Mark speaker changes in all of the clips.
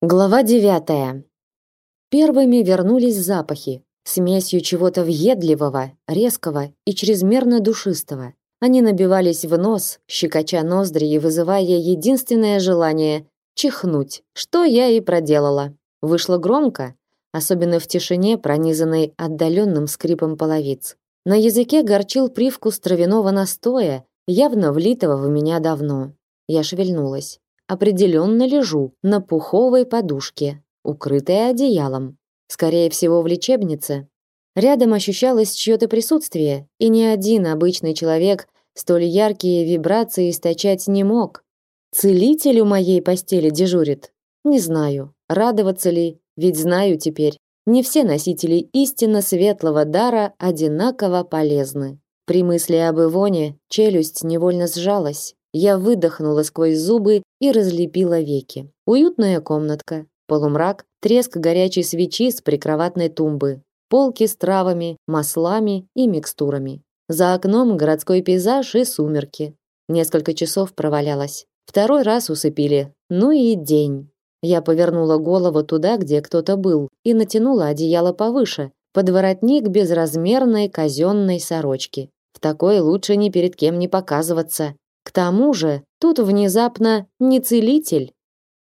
Speaker 1: Глава девятая. Первыми вернулись запахи, смесью чего-то въедливого, резкого и чрезмерно душистого. Они набивались в нос, щекоча ноздри и вызывая единственное желание чихнуть, что я и проделала. Вышло громко, особенно в тишине, пронизанной отдаленным скрипом половиц. На языке горчил привкус травяного настоя, явно влитого в меня давно. Я шевельнулась определенно лежу на пуховой подушке, укрытая одеялом. Скорее всего, в лечебнице. Рядом ощущалось чье-то присутствие, и ни один обычный человек столь яркие вибрации источать не мог. Целитель у моей постели дежурит. Не знаю, радоваться ли, ведь знаю теперь, не все носители истинно светлого дара одинаково полезны. При мысли об Ивоне челюсть невольно сжалась. Я выдохнула сквозь зубы и разлепила веки. Уютная комнатка, полумрак, треск горячей свечи с прикроватной тумбы, полки с травами, маслами и микстурами. За окном городской пейзаж и сумерки. Несколько часов провалялась. Второй раз усыпили. Ну и день. Я повернула голову туда, где кто-то был, и натянула одеяло повыше, под воротник безразмерной казенной сорочки. В такой лучше ни перед кем не показываться. К тому же, тут внезапно не целитель.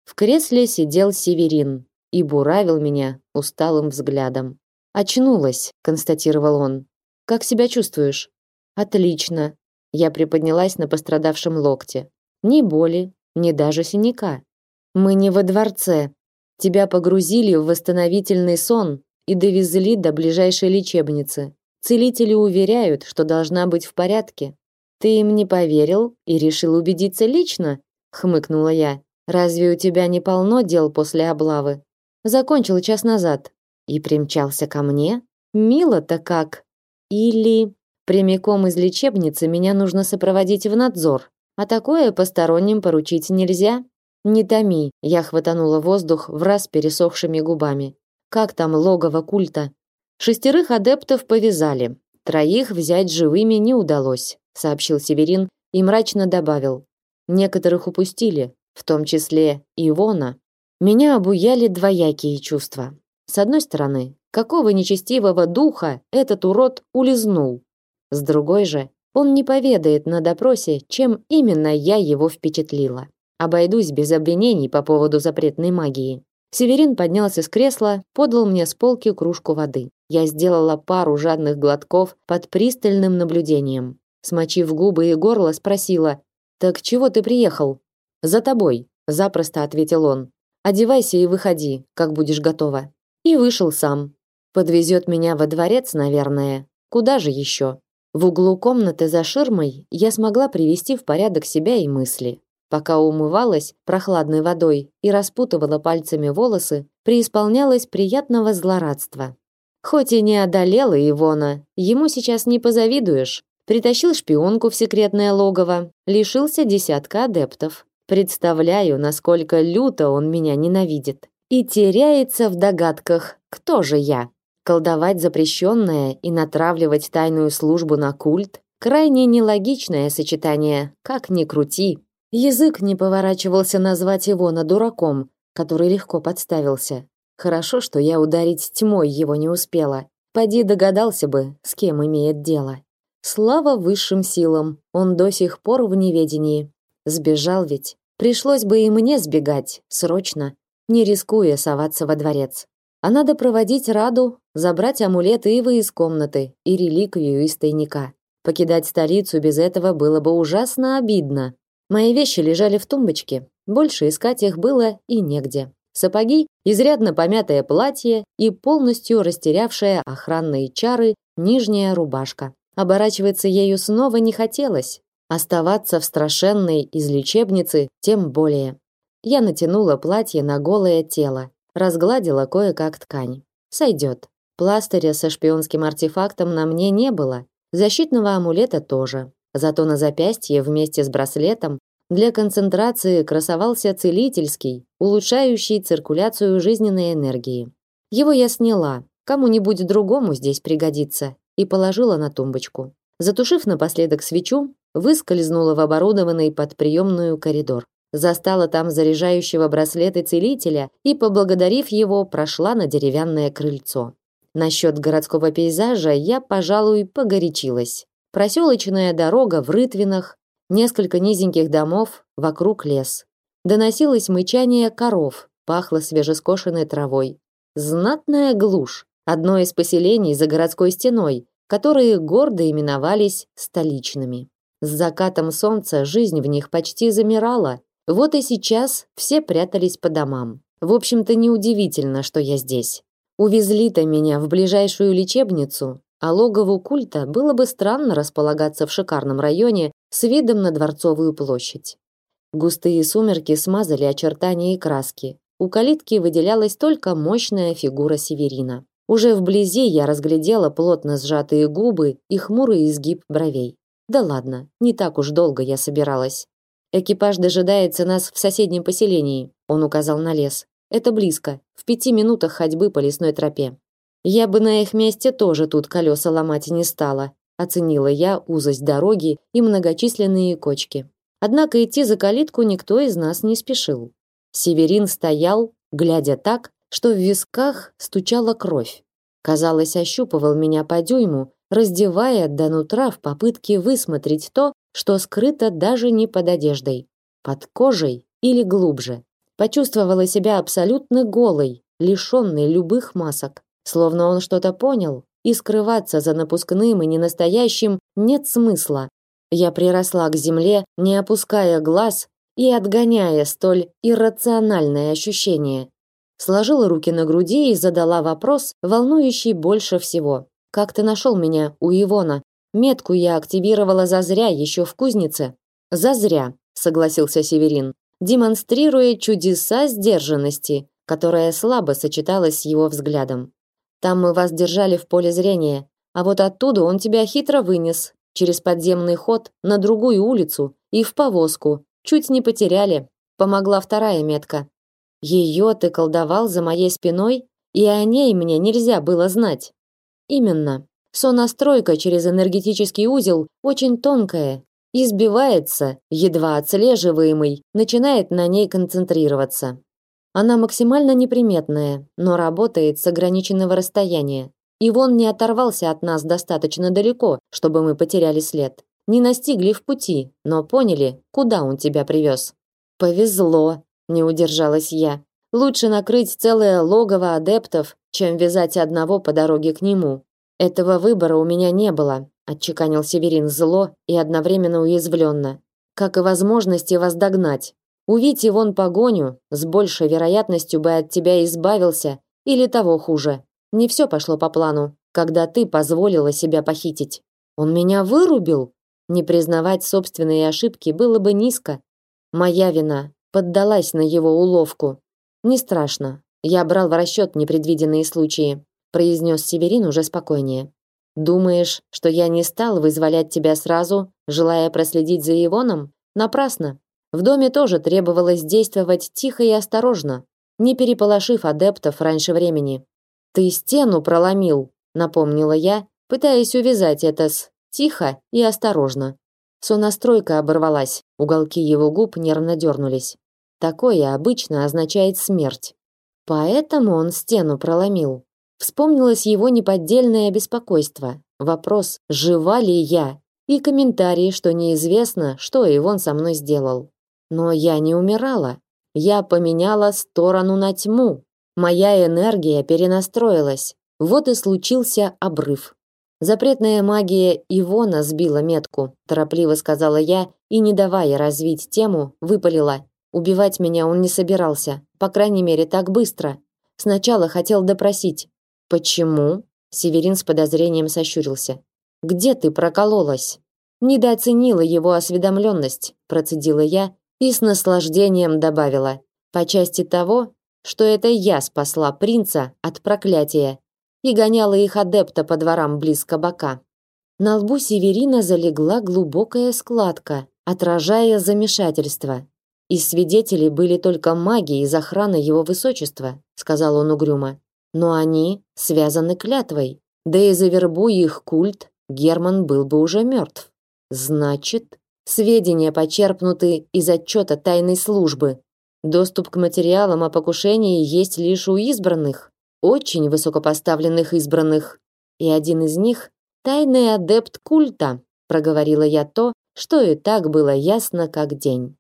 Speaker 1: В кресле сидел Северин и буравил меня усталым взглядом. Очнулась, констатировал он. Как себя чувствуешь? Отлично. Я приподнялась на пострадавшем локте. Ни боли, ни даже синяка. Мы не во дворце. Тебя погрузили в восстановительный сон и довезли до ближайшей лечебницы. Целители уверяют, что должна быть в порядке. Ты им не поверил и решил убедиться лично? хмыкнула я. Разве у тебя не полно дел после облавы? Закончил час назад и примчался ко мне? Мило-то как. Или прямиком из лечебницы меня нужно сопроводить в надзор, а такое посторонним поручить нельзя. Не томи, я хватанула воздух в раз пересохшими губами. Как там логово культа? Шестерых адептов повязали, троих взять живыми не удалось сообщил Северин и мрачно добавил: некоторых упустили, в том числе Ивона. Меня обуяли двоякие чувства. С одной стороны, какого нечестивого духа этот урод улизнул. С другой же, он не поведает на допросе, чем именно я его впечатлила. Обойдусь без обвинений по поводу запретной магии. Северин поднялся с кресла, подал мне с полки кружку воды. Я сделала пару жадных глотков под пристальным наблюдением смочив губы и горло, спросила: "Так чего ты приехал?" "За тобой", запросто ответил он. "Одевайся и выходи, как будешь готова". И вышел сам. Подвезет меня во дворец, наверное. Куда же еще? В углу комнаты за ширмой я смогла привести в порядок себя и мысли. Пока умывалась прохладной водой и распутывала пальцами волосы, преисполнялась приятного злорадства. Хоть и не одолела Ивона, ему сейчас не позавидуешь притащил шпионку в секретное логово, лишился десятка адептов. Представляю, насколько люто он меня ненавидит. И теряется в догадках, кто же я. Колдовать запрещенное и натравливать тайную службу на культ – крайне нелогичное сочетание, как ни крути. Язык не поворачивался назвать его на дураком, который легко подставился. Хорошо, что я ударить тьмой его не успела. Поди догадался бы, с кем имеет дело. Слава высшим силам, он до сих пор в неведении. Сбежал ведь. Пришлось бы и мне сбегать, срочно, не рискуя соваться во дворец. А надо проводить Раду, забрать амулет Ивы из комнаты и реликвию из тайника. Покидать столицу без этого было бы ужасно обидно. Мои вещи лежали в тумбочке, больше искать их было и негде. Сапоги, изрядно помятое платье и полностью растерявшая охранные чары нижняя рубашка. Оборачиваться ею снова не хотелось. Оставаться в страшенной из лечебницы тем более. Я натянула платье на голое тело, разгладила кое-как ткань. Сойдет. Пластыря со шпионским артефактом на мне не было, защитного амулета тоже. Зато на запястье вместе с браслетом для концентрации красовался целительский, улучшающий циркуляцию жизненной энергии. Его я сняла, кому-нибудь другому здесь пригодится, и положила на тумбочку. Затушив напоследок свечу, выскользнула в оборудованный под приемную коридор. застала там заряжающего браслеты целителя и, поблагодарив его, прошла на деревянное крыльцо. Насчет городского пейзажа я, пожалуй, погорячилась. Проселочная дорога в рытвинах, несколько низеньких домов, вокруг лес. Доносилось мычание коров, пахло свежескошенной травой. Знатная глушь, одно из поселений за городской стеной, которые гордо именовались столичными. С закатом солнца жизнь в них почти замирала. Вот и сейчас все прятались по домам. В общем-то, неудивительно, что я здесь. Увезли-то меня в ближайшую лечебницу, а логову культа было бы странно располагаться в шикарном районе с видом на Дворцовую площадь. Густые сумерки смазали очертания и краски. У калитки выделялась только мощная фигура Северина. Уже вблизи я разглядела плотно сжатые губы и хмурый изгиб бровей. Да ладно, не так уж долго я собиралась. Экипаж дожидается нас в соседнем поселении, он указал на лес. Это близко, в пяти минутах ходьбы по лесной тропе. Я бы на их месте тоже тут колеса ломать не стала, оценила я узость дороги и многочисленные кочки. Однако идти за калитку никто из нас не спешил. Северин стоял, глядя так, что в висках стучала кровь. Казалось, ощупывал меня по дюйму, раздевая до нутра в попытке высмотреть то, что скрыто даже не под одеждой, под кожей или глубже. Почувствовала себя абсолютно голой, лишенной любых масок, словно он что-то понял, и скрываться за напускным и ненастоящим нет смысла. Я приросла к земле, не опуская глаз и отгоняя столь иррациональное ощущение. Сложила руки на груди и задала вопрос, волнующий больше всего. Как ты нашел меня у Ивона? Метку я активировала зазря еще в кузнице. Зазря, согласился Северин, демонстрируя чудеса сдержанности, которая слабо сочеталась с его взглядом. Там мы вас держали в поле зрения, а вот оттуда он тебя хитро вынес через подземный ход на другую улицу и в повозку. Чуть не потеряли. Помогла вторая метка. Ее ты колдовал за моей спиной, и о ней мне нельзя было знать. Именно. Сонастройка через энергетический узел очень тонкая, избивается, едва отслеживаемый, начинает на ней концентрироваться. Она максимально неприметная, но работает с ограниченного расстояния. И вон не оторвался от нас достаточно далеко, чтобы мы потеряли след. Не настигли в пути, но поняли, куда он тебя привез. Повезло, не удержалась я. Лучше накрыть целое логово адептов, чем вязать одного по дороге к нему. Этого выбора у меня не было, отчеканил Северин зло и одновременно уязвленно, как и возможности вас догнать. Увидь вон погоню, с большей вероятностью бы от тебя избавился, или того хуже. Не все пошло по плану, когда ты позволила себя похитить. Он меня вырубил. Не признавать собственные ошибки было бы низко. Моя вина, поддалась на его уловку. Не страшно. Я брал в расчет непредвиденные случаи, произнес Северин уже спокойнее. Думаешь, что я не стал вызволять тебя сразу, желая проследить за Ивоном? Напрасно. В доме тоже требовалось действовать тихо и осторожно, не переполошив адептов раньше времени. Ты стену проломил, напомнила я, пытаясь увязать это с тихо и осторожно. Сонастройка оборвалась, уголки его губ нервно дернулись. Такое обычно означает смерть. Поэтому он стену проломил. Вспомнилось его неподдельное беспокойство. Вопрос, жива ли я, и комментарий, что неизвестно, что Ивон со мной сделал. Но я не умирала. Я поменяла сторону на тьму. Моя энергия перенастроилась. Вот и случился обрыв. Запретная магия Ивона сбила метку, торопливо сказала я и, не давая развить тему, выпалила: Убивать меня он не собирался, по крайней мере, так быстро. Сначала хотел допросить. Почему? Северин с подозрением сощурился. Где ты прокололась? Недооценила его осведомленность, процедила я и с наслаждением добавила: по части того, что это я спасла принца от проклятия и гоняла их адепта по дворам близ кабака. На лбу Северина залегла глубокая складка, отражая замешательство. Из свидетелей были только маги из охраны его высочества, сказал он угрюмо. Но они связаны клятвой. Да и завербуй их культ, Герман был бы уже мертв. Значит, Сведения почерпнуты из отчета тайной службы. Доступ к материалам о покушении есть лишь у избранных, очень высокопоставленных избранных. И один из них тайный адепт культа, проговорила я то, что и так было ясно как день.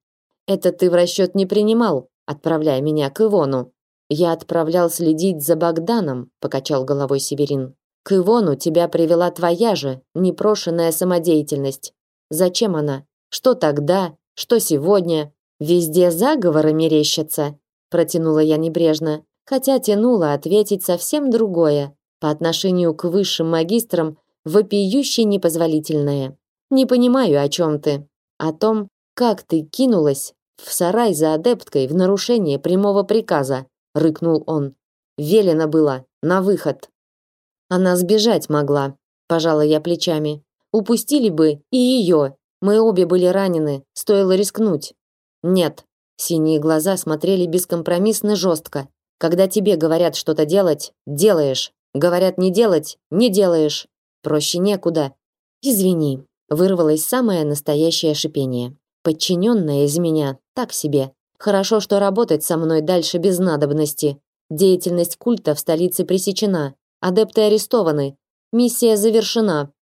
Speaker 1: Это ты в расчет не принимал, отправляя меня к Ивону. Я отправлял следить за Богданом, покачал головой Северин. К Ивону тебя привела твоя же непрошенная самодеятельность. Зачем она? Что тогда? Что сегодня? Везде заговоры мерещатся, протянула я небрежно, хотя тянула ответить совсем другое, по отношению к высшим магистрам вопиюще непозволительное. Не понимаю, о чем ты. О том, как ты кинулась в сарай за адепткой в нарушение прямого приказа, рыкнул он. Велено было на выход. Она сбежать могла, пожала я плечами. Упустили бы и ее. Мы обе были ранены, стоило рискнуть. Нет. Синие глаза смотрели бескомпромиссно жестко. Когда тебе говорят что-то делать, делаешь. Говорят не делать, не делаешь. Проще некуда. Извини, вырвалось самое настоящее шипение. Подчиненная из меня так себе. Хорошо, что работать со мной дальше без надобности. Деятельность культа в столице пресечена. Адепты арестованы. Миссия завершена.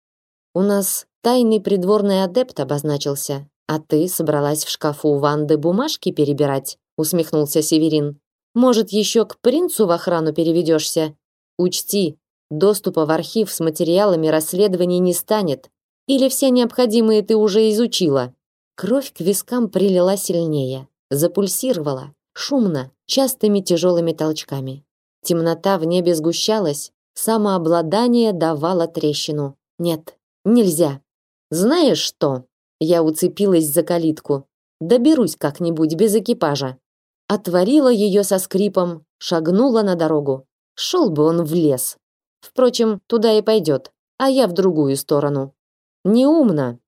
Speaker 1: У нас тайный придворный адепт обозначился. А ты собралась в шкафу Ванды бумажки перебирать? усмехнулся Северин. Может, еще к принцу в охрану переведешься? Учти, доступа в архив с материалами расследований не станет. Или все необходимые ты уже изучила? Кровь к вискам прилила сильнее, запульсировала, шумно, частыми тяжелыми толчками. Темнота в небе сгущалась, самообладание давало трещину. Нет, нельзя. Знаешь что? Я уцепилась за калитку. Доберусь как-нибудь без экипажа. Отворила ее со скрипом, шагнула на дорогу. Шел бы он в лес. Впрочем, туда и пойдет, а я в другую сторону. Неумно.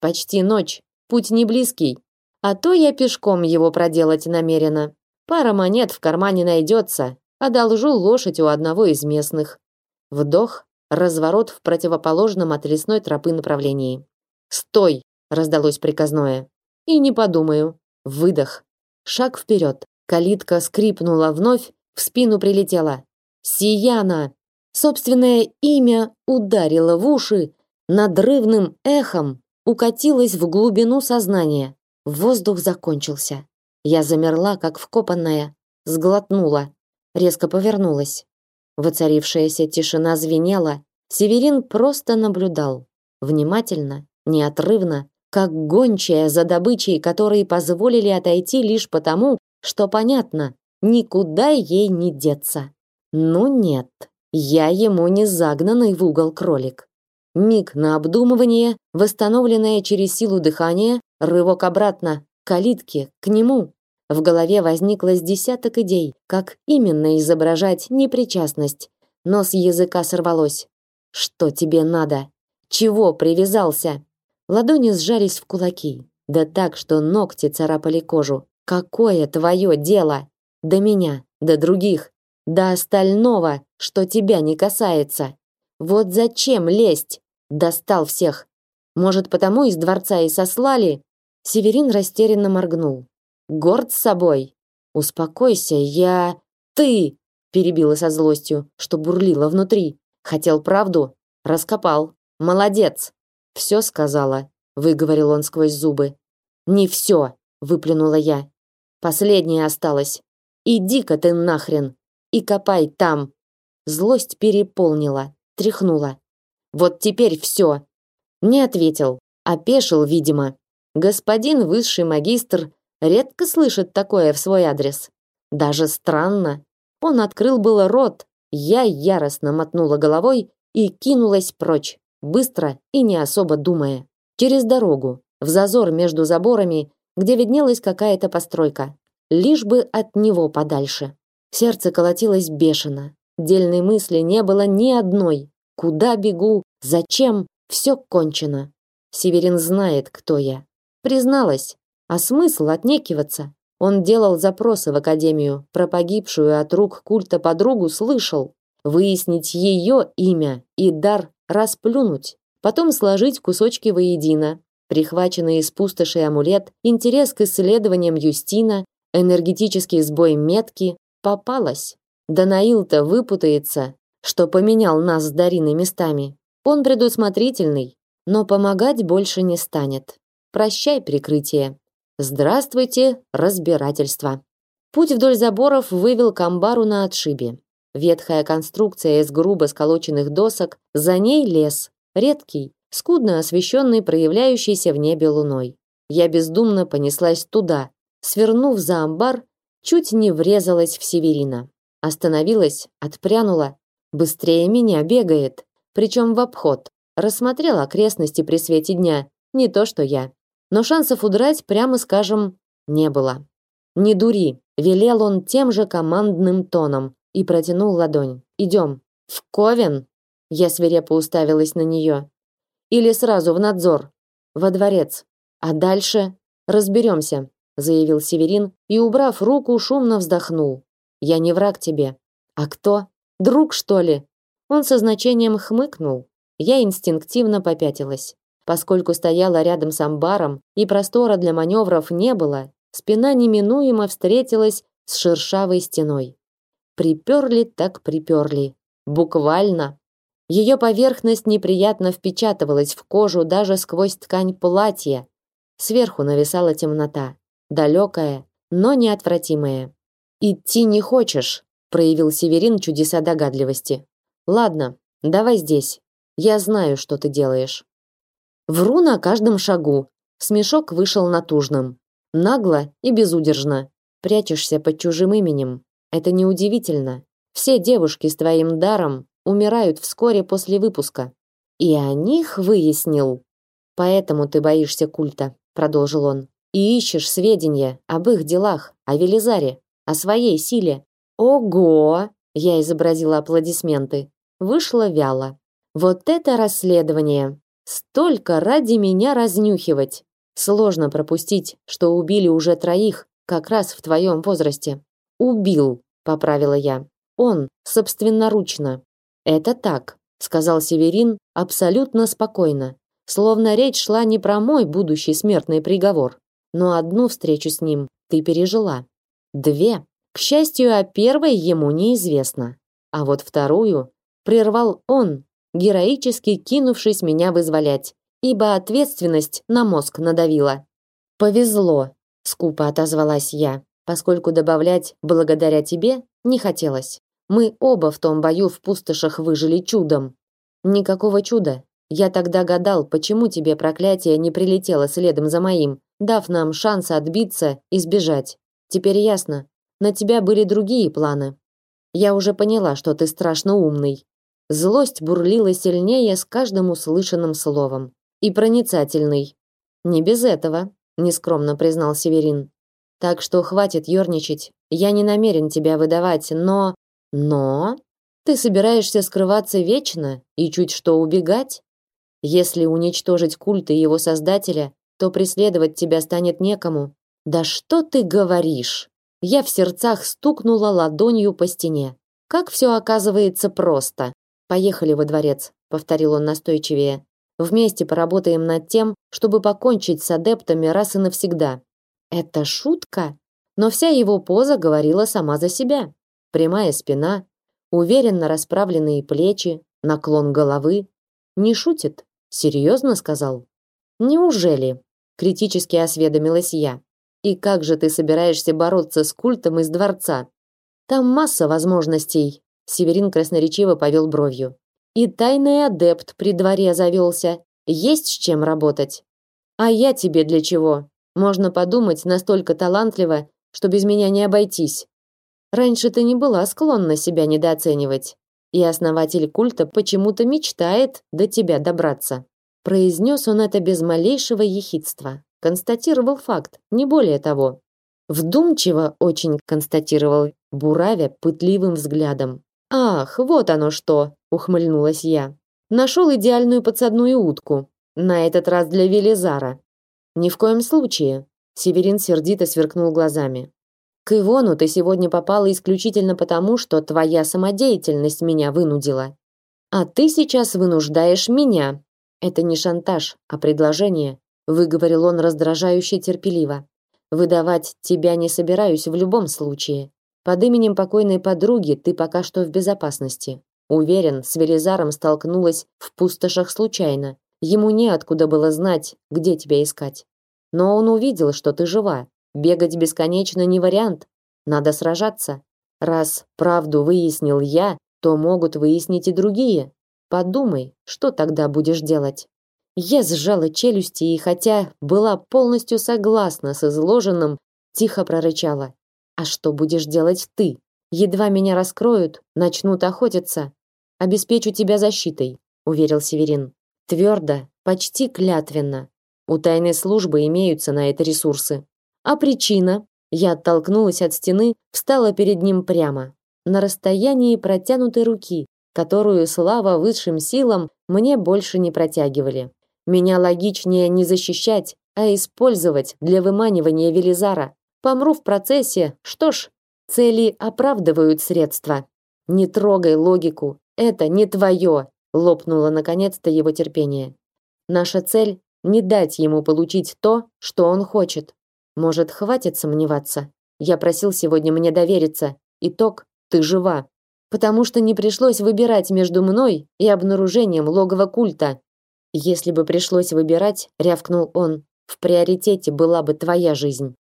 Speaker 1: Почти ночь, Путь не близкий, а то я пешком его проделать намерена. Пара монет в кармане найдется, одолжу лошадь у одного из местных. Вдох, разворот в противоположном от лесной тропы направлении. «Стой!» – раздалось приказное. «И не подумаю». Выдох. Шаг вперед. Калитка скрипнула вновь, в спину прилетела. «Сияна!» Собственное имя ударило в уши надрывным эхом, укатилась в глубину сознания. Воздух закончился. Я замерла, как вкопанная, сглотнула, резко повернулась. Воцарившаяся тишина звенела. Северин просто наблюдал, внимательно, неотрывно, как гончая за добычей, которые позволили отойти лишь потому, что понятно, никуда ей не деться. Ну нет, я ему не загнанный в угол кролик. Миг на обдумывание, восстановленное через силу дыхания, рывок обратно, калитки, к нему. В голове возникло с десяток идей, как именно изображать непричастность, но с языка сорвалось. «Что тебе надо? Чего привязался?» Ладони сжались в кулаки, да так, что ногти царапали кожу. «Какое твое дело? До меня, до других, до остального, что тебя не касается. Вот зачем лезть? Достал всех. Может, потому из дворца и сослали? Северин растерянно моргнул. Горд с собой. Успокойся, я ты перебила со злостью, что бурлило внутри. Хотел правду, раскопал. Молодец. Все сказала, выговорил он сквозь зубы. Не все, выплюнула я. Последнее осталось. Иди-ка ты нахрен и копай там. Злость переполнила, тряхнула. Вот теперь все. Не ответил, опешил, видимо. Господин высший магистр редко слышит такое в свой адрес. Даже странно. Он открыл было рот, я яростно мотнула головой и кинулась прочь, быстро и не особо думая. Через дорогу, в зазор между заборами, где виднелась какая-то постройка. Лишь бы от него подальше. Сердце колотилось бешено. Дельной мысли не было ни одной. Куда бегу? Зачем? Все кончено. Северин знает, кто я. Призналась. А смысл отнекиваться? Он делал запросы в академию, про погибшую от рук культа подругу слышал. Выяснить ее имя и дар расплюнуть, потом сложить кусочки воедино, прихваченный из пустоши амулет, интерес к исследованиям Юстина, энергетический сбой метки, попалась. Данаил-то выпутается, что поменял нас с Дариной местами. Он предусмотрительный, но помогать больше не станет. Прощай прикрытие. Здравствуйте, разбирательство. Путь вдоль заборов вывел к амбару на отшибе. Ветхая конструкция из грубо сколоченных досок, за ней лес, редкий, скудно освещенный проявляющейся в небе луной. Я бездумно понеслась туда, свернув за амбар, чуть не врезалась в Северина. Остановилась, отпрянула. Быстрее меня бегает, причем в обход. Рассмотрела окрестности при свете дня, не то что я. Но шансов удрать, прямо скажем, не было. «Не дури», — велел он тем же командным тоном и протянул ладонь. «Идем». «В Ковен?» Я свирепо уставилась на нее. «Или сразу в надзор?» «Во дворец. А дальше?» «Разберемся», — заявил Северин и, убрав руку, шумно вздохнул. «Я не враг тебе». «А кто? Друг, что ли?» Он со значением хмыкнул. Я инстинктивно попятилась. Поскольку стояла рядом с амбаром и простора для маневров не было, спина неминуемо встретилась с шершавой стеной. Приперли так приперли. Буквально. Ее поверхность неприятно впечатывалась в кожу даже сквозь ткань платья. Сверху нависала темнота, далекая, но неотвратимая. Идти не хочешь, проявил Северин чудеса догадливости. Ладно, давай здесь. Я знаю, что ты делаешь. Вру на каждом шагу. Смешок вышел натужным. Нагло и безудержно. Прячешься под чужим именем. Это неудивительно. Все девушки с твоим даром умирают вскоре после выпуска. И о них выяснил. Поэтому ты боишься культа, продолжил он. И ищешь сведения об их делах, о Велизаре, о своей силе. Ого! Я изобразила аплодисменты. Вышло вяло. Вот это расследование. Столько ради меня разнюхивать. Сложно пропустить, что убили уже троих, как раз в твоем возрасте. Убил, поправила я. Он собственноручно. Это так, сказал Северин абсолютно спокойно, словно речь шла не про мой будущий смертный приговор, но одну встречу с ним ты пережила. Две. К счастью, о первой ему неизвестно, а вот вторую прервал он, героически кинувшись меня вызволять ибо ответственность на мозг надавила. Повезло, скупо отозвалась я, поскольку добавлять благодаря тебе не хотелось. Мы оба в том бою в пустошах выжили чудом. Никакого чуда. Я тогда гадал, почему тебе проклятие не прилетело следом за моим, дав нам шанс отбиться и сбежать. Теперь ясно. На тебя были другие планы. Я уже поняла, что ты страшно умный. Злость бурлила сильнее с каждым услышанным словом и проницательный. Не без этого, нескромно признал Северин. Так что хватит ёрничать. Я не намерен тебя выдавать, но но ты собираешься скрываться вечно и чуть что убегать? Если уничтожить культ и его создателя, то преследовать тебя станет некому. Да что ты говоришь? Я в сердцах стукнула ладонью по стене. Как все оказывается просто. Поехали во дворец, повторил он настойчивее. Вместе поработаем над тем, чтобы покончить с адептами раз и навсегда. Это шутка, но вся его поза говорила сама за себя. Прямая спина, уверенно расправленные плечи, наклон головы. Не шутит, серьезно сказал. Неужели? критически осведомилась я. И как же ты собираешься бороться с культом из дворца? Там масса возможностей. Северин красноречиво повел бровью. И тайный адепт при дворе завелся. Есть с чем работать. А я тебе для чего? Можно подумать, настолько талантливо, что без меня не обойтись. Раньше ты не была склонна себя недооценивать. И основатель культа почему-то мечтает до тебя добраться. Произнес он это без малейшего ехидства. Констатировал факт, не более того. Вдумчиво очень констатировал, буравя пытливым взглядом. Ах, вот оно что, ухмыльнулась я. Нашел идеальную подсадную утку. На этот раз для Велизара. Ни в коем случае. Северин сердито сверкнул глазами. К Ивону ты сегодня попала исключительно потому, что твоя самодеятельность меня вынудила. А ты сейчас вынуждаешь меня. Это не шантаж, а предложение. выговорил он раздражающе терпеливо. Выдавать тебя не собираюсь в любом случае. Под именем покойной подруги ты пока что в безопасности. Уверен, с Велизаром столкнулась в пустошах случайно. Ему неоткуда было знать, где тебя искать. Но он увидел, что ты жива. Бегать бесконечно не вариант. Надо сражаться. Раз правду выяснил я, то могут выяснить и другие. Подумай, что тогда будешь делать? Я сжала челюсти и хотя была полностью согласна с изложенным, тихо прорычала: "А что будешь делать ты? Едва меня раскроют, начнут охотиться. Обеспечу тебя защитой", уверил Северин. Твердо, почти клятвенно. У тайной службы имеются на это ресурсы. А причина? Я оттолкнулась от стены, встала перед ним прямо, на расстоянии протянутой руки, которую слава высшим силам мне больше не протягивали. Меня логичнее не защищать, а использовать для выманивания Велизара. Помру в процессе, что ж, цели оправдывают средства. Не трогай логику, это не твое, лопнуло наконец-то его терпение. Наша цель не дать ему получить то, что он хочет. Может, хватит сомневаться? Я просил сегодня мне довериться. Итог ты жива. Потому что не пришлось выбирать между мной и обнаружением логова культа. Если бы пришлось выбирать, рявкнул он, в приоритете была бы твоя жизнь.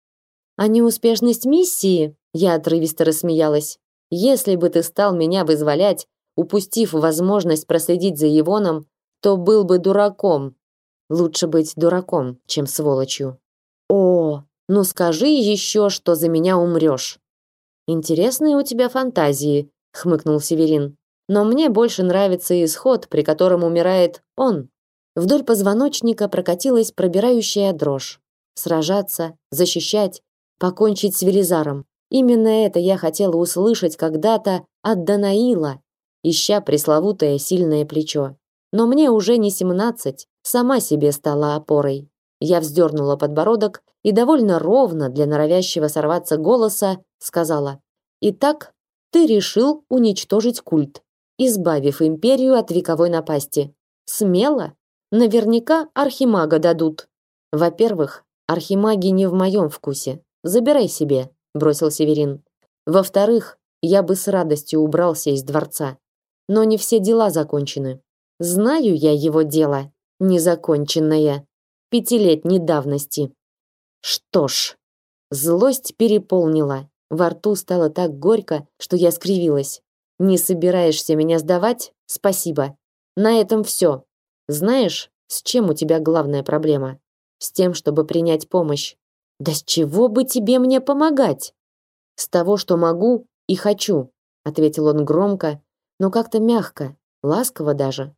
Speaker 1: А неуспешность миссии, я отрывисто рассмеялась. Если бы ты стал меня вызволять, упустив возможность проследить за Ивоном, то был бы дураком. Лучше быть дураком, чем сволочью. О, ну скажи еще, что за меня умрешь. Интересные у тебя фантазии, хмыкнул Северин. Но мне больше нравится исход, при котором умирает он. Вдоль позвоночника прокатилась пробирающая дрожь. Сражаться, защищать, покончить с Велизаром. Именно это я хотела услышать когда-то от Данаила, ища пресловутое сильное плечо. Но мне уже не семнадцать, сама себе стала опорой. Я вздернула подбородок и довольно ровно для норовящего сорваться голоса сказала: "Итак, ты решил уничтожить культ, избавив империю от вековой напасти. Смело? Наверняка архимага дадут. Во-первых, архимаги не в моем вкусе. Забирай себе", бросил Северин. "Во-вторых, я бы с радостью убрался из дворца, но не все дела закончены. Знаю я его дело, незаконченное, пятилетней давности. Что ж, злость переполнила. Во рту стало так горько, что я скривилась. Не собираешься меня сдавать? Спасибо. На этом все. Знаешь, с чем у тебя главная проблема? С тем, чтобы принять помощь. Да с чего бы тебе мне помогать? С того, что могу и хочу, ответил он громко, но как-то мягко, ласково даже.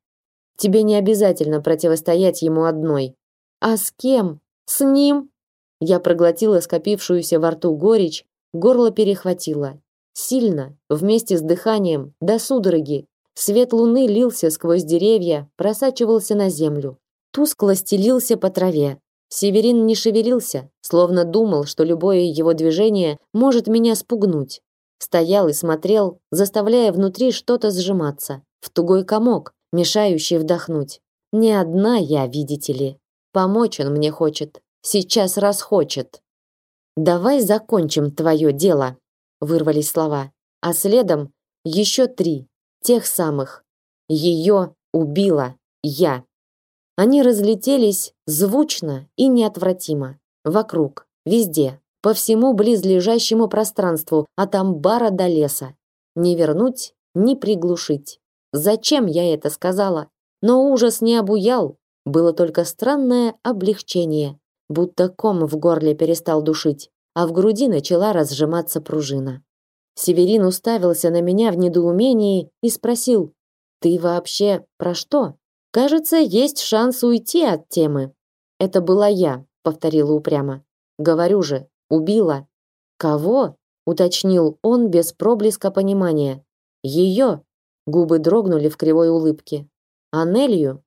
Speaker 1: Тебе не обязательно противостоять ему одной. А с кем? С ним? Я проглотила скопившуюся во рту горечь, горло перехватило. Сильно, вместе с дыханием, до судороги. Свет луны лился сквозь деревья, просачивался на землю. Тускло стелился по траве. Северин не шевелился, словно думал, что любое его движение может меня спугнуть. Стоял и смотрел, заставляя внутри что-то сжиматься, в тугой комок, мешающий вдохнуть. Не одна я, видите ли. Помочь он мне хочет, сейчас расхочет. Давай закончим твое дело, вырвались слова, а следом еще три, тех самых. Ее убила я. Они разлетелись звучно и неотвратимо. Вокруг, везде, по всему близлежащему пространству, от амбара до леса. Не вернуть, не приглушить. Зачем я это сказала? Но ужас не обуял, было только странное облегчение, будто ком в горле перестал душить, а в груди начала разжиматься пружина. Северин уставился на меня в недоумении и спросил: "Ты вообще про что? Кажется, есть шанс уйти от темы". "Это была я", повторила упрямо. "Говорю же, убила". "Кого?" уточнил он без проблеска понимания. Ее. Губы дрогнули в кривой улыбке. Анелью?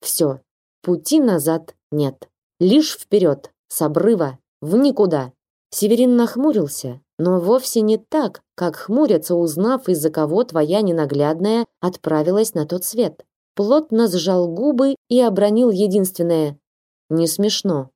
Speaker 1: Все. Пути назад нет. Лишь вперед, с обрыва, в никуда. Северин нахмурился, но вовсе не так, как хмурятся, узнав, из-за кого твоя ненаглядная отправилась на тот свет. Плотно сжал губы и обронил единственное: Не смешно.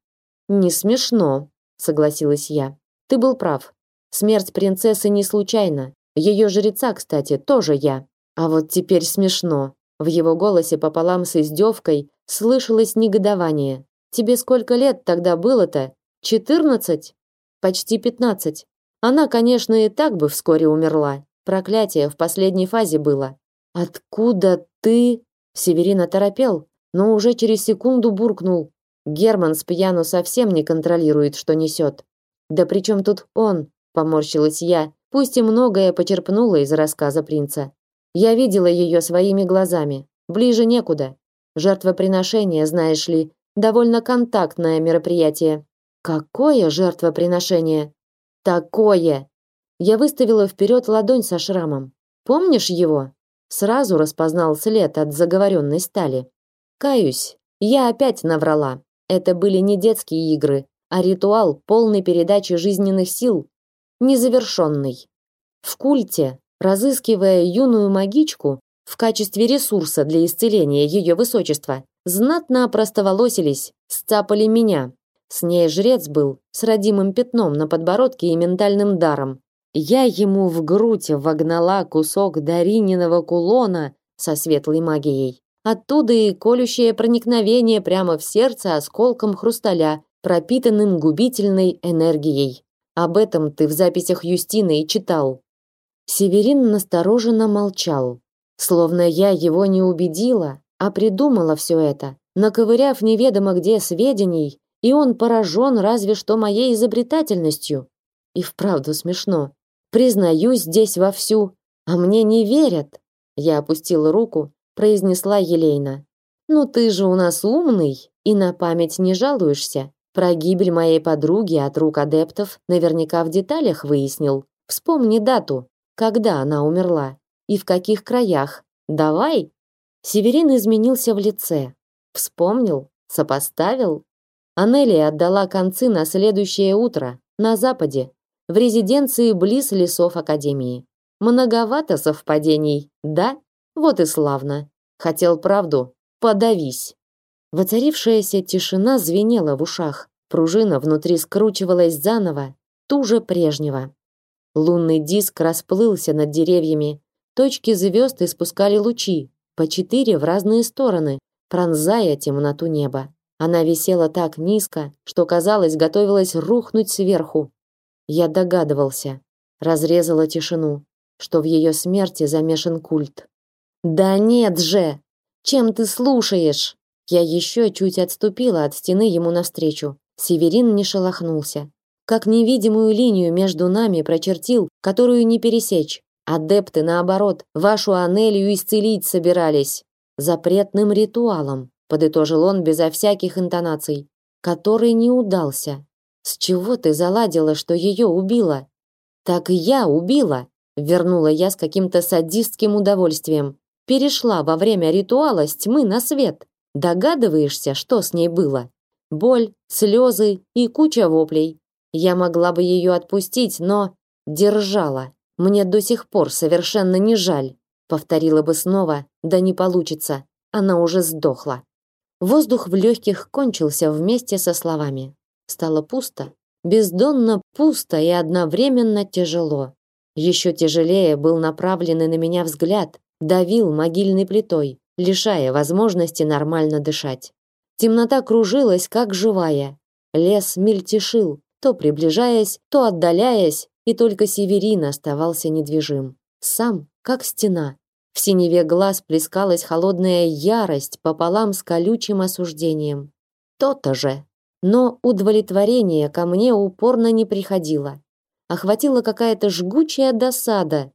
Speaker 1: Не смешно, согласилась я. Ты был прав. Смерть принцессы не случайна. Ее жреца, кстати, тоже я. А вот теперь смешно. В его голосе пополам с издевкой слышалось негодование. Тебе сколько лет тогда было-то? Четырнадцать? Почти пятнадцать. Она, конечно, и так бы вскоре умерла. Проклятие в последней фазе было. Откуда ты? Северин оторопел, но уже через секунду буркнул: Герман с пьяну совсем не контролирует, что несет. Да при чем тут он? Поморщилась я, пусть и многое почерпнула из рассказа принца. Я видела ее своими глазами. Ближе некуда. Жертвоприношение, знаешь ли, довольно контактное мероприятие. Какое жертвоприношение? Такое. Я выставила вперед ладонь со шрамом. Помнишь его? Сразу распознал след от заговоренной стали. Каюсь, я опять наврала. Это были не детские игры, а ритуал полной передачи жизненных сил, незавершенный. В культе, разыскивая юную магичку в качестве ресурса для исцеления ее высочества, знатно опростоволосились, сцапали меня. С ней жрец был, с родимым пятном на подбородке и ментальным даром. Я ему в грудь вогнала кусок дарининого кулона со светлой магией. Оттуда и колющее проникновение прямо в сердце осколком хрусталя, пропитанным губительной энергией. Об этом ты в записях Юстины и читал. Северин настороженно молчал, словно я его не убедила, а придумала все это, наковыряв неведомо где сведений, и он поражен разве что моей изобретательностью. И вправду смешно. Признаюсь здесь вовсю, а мне не верят. Я опустила руку, произнесла Елейна. Ну ты же у нас умный и на память не жалуешься. Про гибель моей подруги от рук адептов наверняка в деталях выяснил. Вспомни дату, когда она умерла и в каких краях. Давай. Северин изменился в лице. Вспомнил, сопоставил. Анелия отдала концы на следующее утро на западе, в резиденции близ лесов академии. Многовато совпадений, да? Вот и славно. Хотел правду? Подавись. Воцарившаяся тишина звенела в ушах. Пружина внутри скручивалась заново, туже прежнего. Лунный диск расплылся над деревьями. Точки звезд испускали лучи, по четыре в разные стороны, пронзая темноту неба. Она висела так низко, что казалось, готовилась рухнуть сверху. Я догадывался, разрезала тишину, что в ее смерти замешан культ. Да нет же. Чем ты слушаешь? Я еще чуть отступила от стены ему навстречу. Северин не шелохнулся. Как невидимую линию между нами прочертил, которую не пересечь. Адепты, наоборот, вашу Анелию исцелить собирались. Запретным ритуалом, подытожил он безо всяких интонаций, который не удался. С чего ты заладила, что ее убила? Так я убила, вернула я с каким-то садистским удовольствием перешла во время ритуала с тьмы на свет. Догадываешься, что с ней было? Боль, слезы и куча воплей. Я могла бы ее отпустить, но держала. Мне до сих пор совершенно не жаль. Повторила бы снова, да не получится. Она уже сдохла. Воздух в легких кончился вместе со словами. Стало пусто, бездонно пусто и одновременно тяжело. Еще тяжелее был направленный на меня взгляд, давил могильной плитой, лишая возможности нормально дышать. Темнота кружилась, как живая. Лес мельтешил, то приближаясь, то отдаляясь, и только Северин оставался недвижим. Сам, как стена. В синеве глаз плескалась холодная ярость пополам с колючим осуждением. То-то же. Но удовлетворение ко мне упорно не приходило. Охватила какая-то жгучая досада.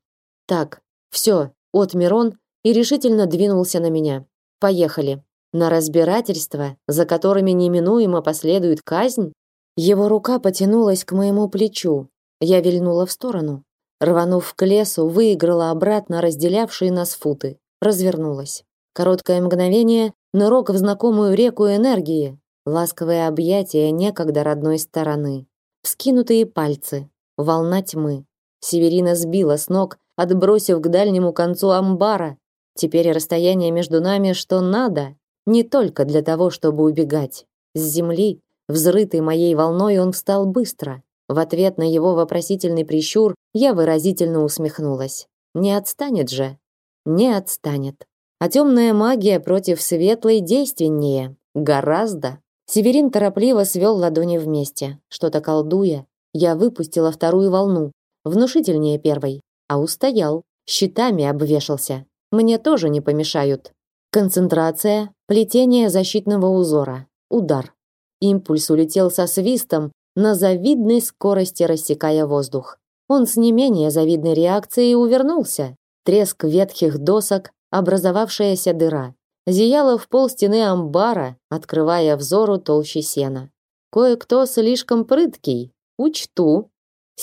Speaker 1: Так, все, отмер он и решительно двинулся на меня. Поехали. На разбирательство, за которыми неминуемо последует казнь? Его рука потянулась к моему плечу. Я вильнула в сторону. Рванув к лесу, выиграла обратно разделявшие нас футы. Развернулась. Короткое мгновение, нырок в знакомую реку энергии, ласковое объятие некогда родной стороны. Вскинутые пальцы, волна тьмы. Северина сбила с ног, отбросив к дальнему концу амбара. Теперь расстояние между нами что надо, не только для того, чтобы убегать. С земли, взрытый моей волной, он встал быстро. В ответ на его вопросительный прищур я выразительно усмехнулась. Не отстанет же. Не отстанет. А темная магия против светлой действеннее. Гораздо. Северин торопливо свел ладони вместе, что-то колдуя. Я выпустила вторую волну, внушительнее первой, а устоял, щитами обвешался. Мне тоже не помешают. Концентрация, плетение защитного узора, удар. Импульс улетел со свистом, на завидной скорости рассекая воздух. Он с не менее завидной реакцией увернулся. Треск ветхих досок, образовавшаяся дыра. Зияла в пол стены амбара, открывая взору толщи сена. Кое-кто слишком прыткий. Учту.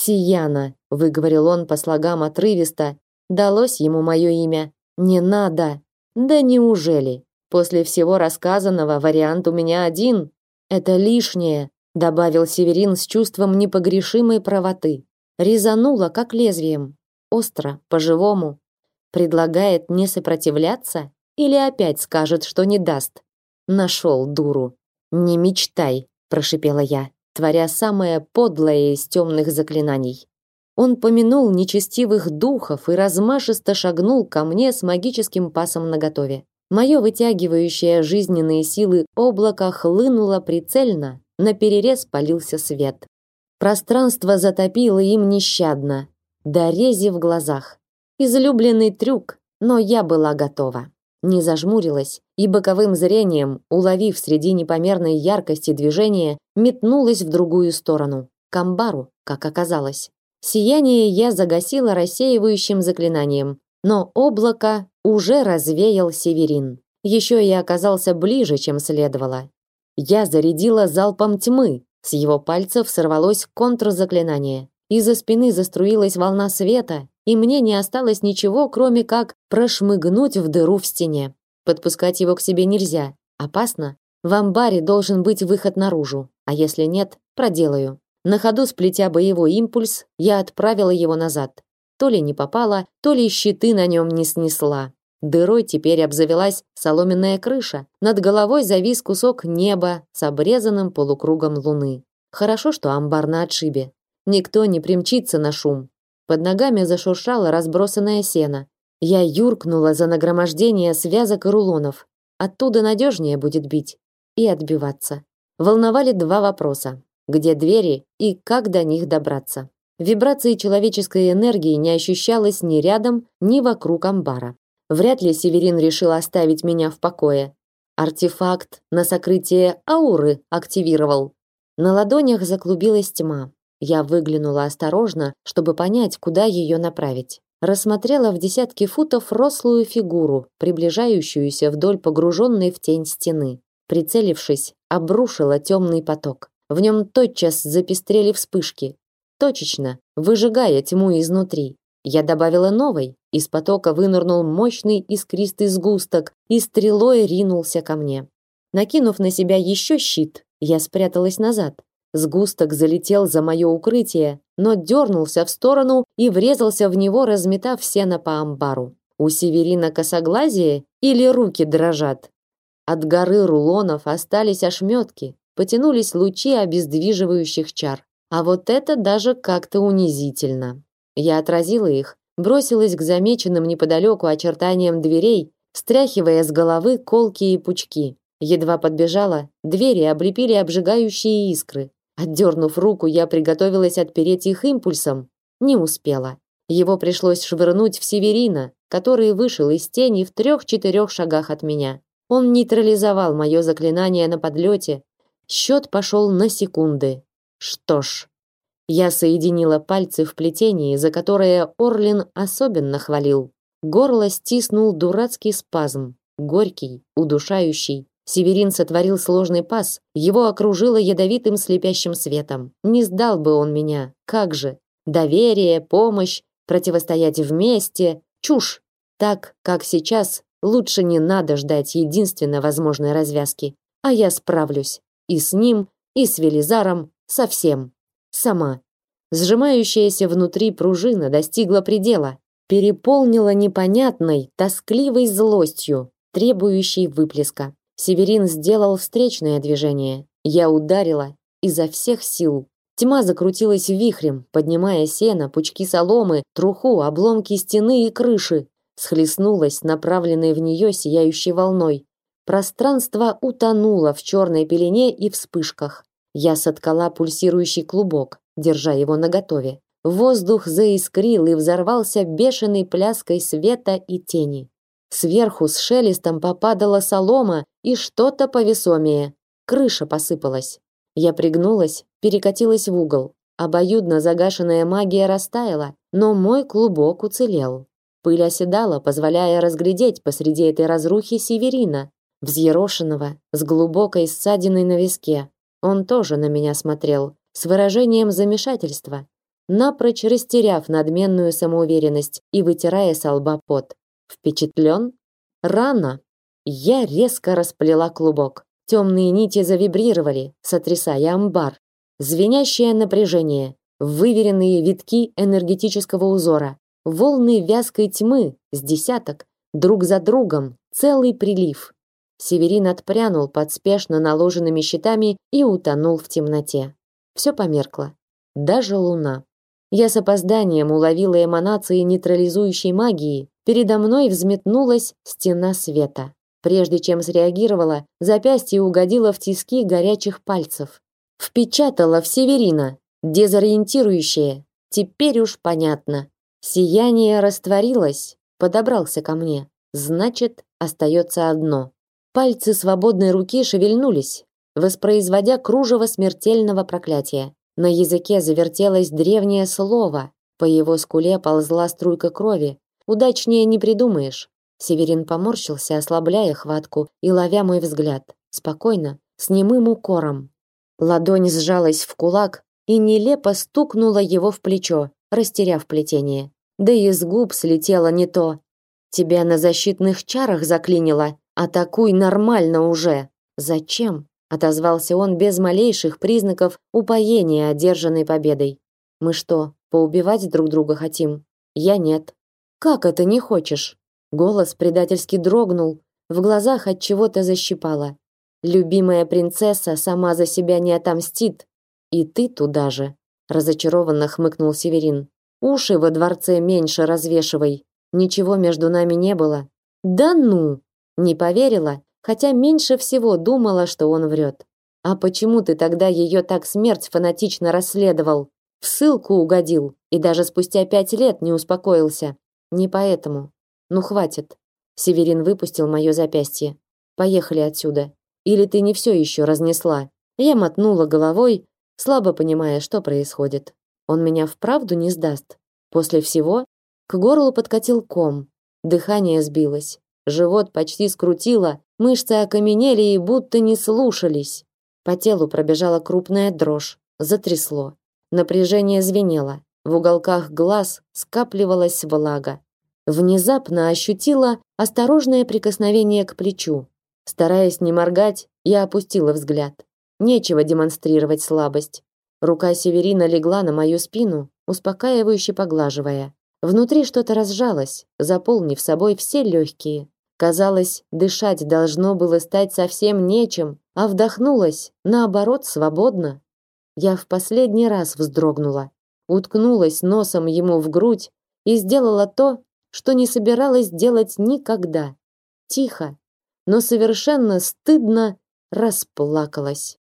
Speaker 1: Сияна, выговорил он по слогам отрывисто. Далось ему мое имя. Не надо. Да неужели? После всего рассказанного вариант у меня один. Это лишнее, добавил Северин с чувством непогрешимой правоты. Резануло как лезвием, остро, по-живому. Предлагает не сопротивляться или опять скажет, что не даст. Нашел дуру. Не мечтай, прошипела я, творя самое подлое из темных заклинаний. Он помянул нечестивых духов и размашисто шагнул ко мне с магическим пасом наготове. Мое вытягивающее жизненные силы облако хлынуло прицельно, на перерез полился свет. Пространство затопило им нещадно, до рези в глазах. Излюбленный трюк, но я была готова. Не зажмурилась и боковым зрением, уловив среди непомерной яркости движения, метнулась в другую сторону, к амбару, как оказалось. Сияние я загасила рассеивающим заклинанием, но облако уже развеял Северин. Еще и оказался ближе, чем следовало. Я зарядила залпом тьмы, с его пальцев сорвалось контрзаклинание. Из-за спины заструилась волна света, и мне не осталось ничего, кроме как прошмыгнуть в дыру в стене. Подпускать его к себе нельзя. Опасно. В амбаре должен быть выход наружу, а если нет, проделаю. На ходу сплетя боевой импульс, я отправила его назад. То ли не попала, то ли щиты на нем не снесла. Дырой теперь обзавелась соломенная крыша. Над головой завис кусок неба с обрезанным полукругом луны. Хорошо, что амбар на отшибе. Никто не примчится на шум. Под ногами зашуршало разбросанное сено. Я юркнула за нагромождение связок и рулонов. Оттуда надежнее будет бить и отбиваться. Волновали два вопроса где двери и как до них добраться. Вибрации человеческой энергии не ощущалось ни рядом, ни вокруг амбара. Вряд ли Северин решил оставить меня в покое. Артефакт на сокрытие ауры активировал. На ладонях заклубилась тьма. Я выглянула осторожно, чтобы понять, куда ее направить. Рассмотрела в десятки футов рослую фигуру, приближающуюся вдоль погруженной в тень стены. Прицелившись, обрушила темный поток. В нем тотчас запестрели вспышки, точечно, выжигая тьму изнутри. Я добавила новой, из потока вынырнул мощный искристый сгусток и стрелой ринулся ко мне. Накинув на себя еще щит, я спряталась назад. Сгусток залетел за мое укрытие, но дернулся в сторону и врезался в него, разметав сено по амбару. У Северина косоглазие или руки дрожат? От горы рулонов остались ошметки, потянулись лучи обездвиживающих чар. А вот это даже как-то унизительно. Я отразила их, бросилась к замеченным неподалеку очертаниям дверей, стряхивая с головы колкие пучки. Едва подбежала, двери облепили обжигающие искры. Отдернув руку, я приготовилась отпереть их импульсом. Не успела. Его пришлось швырнуть в Северина, который вышел из тени в трех-четырех шагах от меня. Он нейтрализовал мое заклинание на подлете, Счет пошел на секунды. Что ж, я соединила пальцы в плетении, за которое Орлин особенно хвалил. Горло стиснул дурацкий спазм, горький, удушающий. Северин сотворил сложный пас, его окружило ядовитым слепящим светом. Не сдал бы он меня, как же? Доверие, помощь, противостоять вместе, чушь. Так, как сейчас, лучше не надо ждать единственно возможной развязки. А я справлюсь. И с ним, и с Велизаром, совсем. Сама. Сжимающаяся внутри пружина достигла предела, переполнила непонятной, тоскливой злостью, требующей выплеска. Северин сделал встречное движение. Я ударила изо всех сил. Тьма закрутилась вихрем, поднимая сено, пучки соломы, труху, обломки стены и крыши. Схлестнулась направленной в нее сияющей волной. Пространство утонуло в черной пелене и вспышках. Я соткала пульсирующий клубок, держа его наготове. Воздух заискрил и взорвался бешеной пляской света и тени. Сверху с шелестом попадала солома и что-то повесомее. Крыша посыпалась. Я пригнулась, перекатилась в угол. Обоюдно загашенная магия растаяла, но мой клубок уцелел. Пыль оседала, позволяя разглядеть посреди этой разрухи Северина, взъерошенного, с глубокой ссадиной на виске. Он тоже на меня смотрел, с выражением замешательства, напрочь растеряв надменную самоуверенность и вытирая с лба пот. Впечатлен? Рано. Я резко расплела клубок. Темные нити завибрировали, сотрясая амбар. Звенящее напряжение, выверенные витки энергетического узора, волны вязкой тьмы с десяток, друг за другом, целый прилив. Северин отпрянул под спешно наложенными щитами и утонул в темноте. Все померкло. Даже луна. Я с опозданием уловила эманации нейтрализующей магии. Передо мной взметнулась стена света. Прежде чем среагировала, запястье угодило в тиски горячих пальцев. Впечатала в Северина, дезориентирующее. Теперь уж понятно. Сияние растворилось, подобрался ко мне. Значит, остается одно. Пальцы свободной руки шевельнулись, воспроизводя кружево смертельного проклятия. На языке завертелось древнее слово. По его скуле ползла струйка крови. Удачнее не придумаешь. Северин поморщился, ослабляя хватку и ловя мой взгляд. Спокойно, с немым укором. Ладонь сжалась в кулак и нелепо стукнула его в плечо, растеряв плетение. Да и с губ слетело не то. Тебя на защитных чарах заклинило. Атакуй нормально уже. Зачем? отозвался он без малейших признаков упоения одержанной победой. Мы что, поубивать друг друга хотим? Я нет. Как это не хочешь? Голос предательски дрогнул, в глазах от чего-то защипало. Любимая принцесса сама за себя не отомстит, и ты туда же, разочарованно хмыкнул Северин. Уши во дворце меньше развешивай. Ничего между нами не было. Да ну, не поверила хотя меньше всего думала, что он врет. А почему ты тогда ее так смерть фанатично расследовал? В ссылку угодил и даже спустя пять лет не успокоился. Не поэтому. Ну хватит. Северин выпустил мое запястье. Поехали отсюда. Или ты не все еще разнесла? Я мотнула головой, слабо понимая, что происходит. Он меня вправду не сдаст. После всего к горлу подкатил ком. Дыхание сбилось. Живот почти скрутило, мышцы окаменели и будто не слушались. По телу пробежала крупная дрожь, затрясло. Напряжение звенело, в уголках глаз скапливалась влага. Внезапно ощутила осторожное прикосновение к плечу. Стараясь не моргать, я опустила взгляд. Нечего демонстрировать слабость. Рука Северина легла на мою спину, успокаивающе поглаживая. Внутри что-то разжалось, заполнив собой все легкие. Казалось, дышать должно было стать совсем нечем, а вдохнулось, наоборот, свободно. Я в последний раз вздрогнула, уткнулась носом ему в грудь и сделала то, что не собиралась делать никогда. Тихо, но совершенно стыдно расплакалась.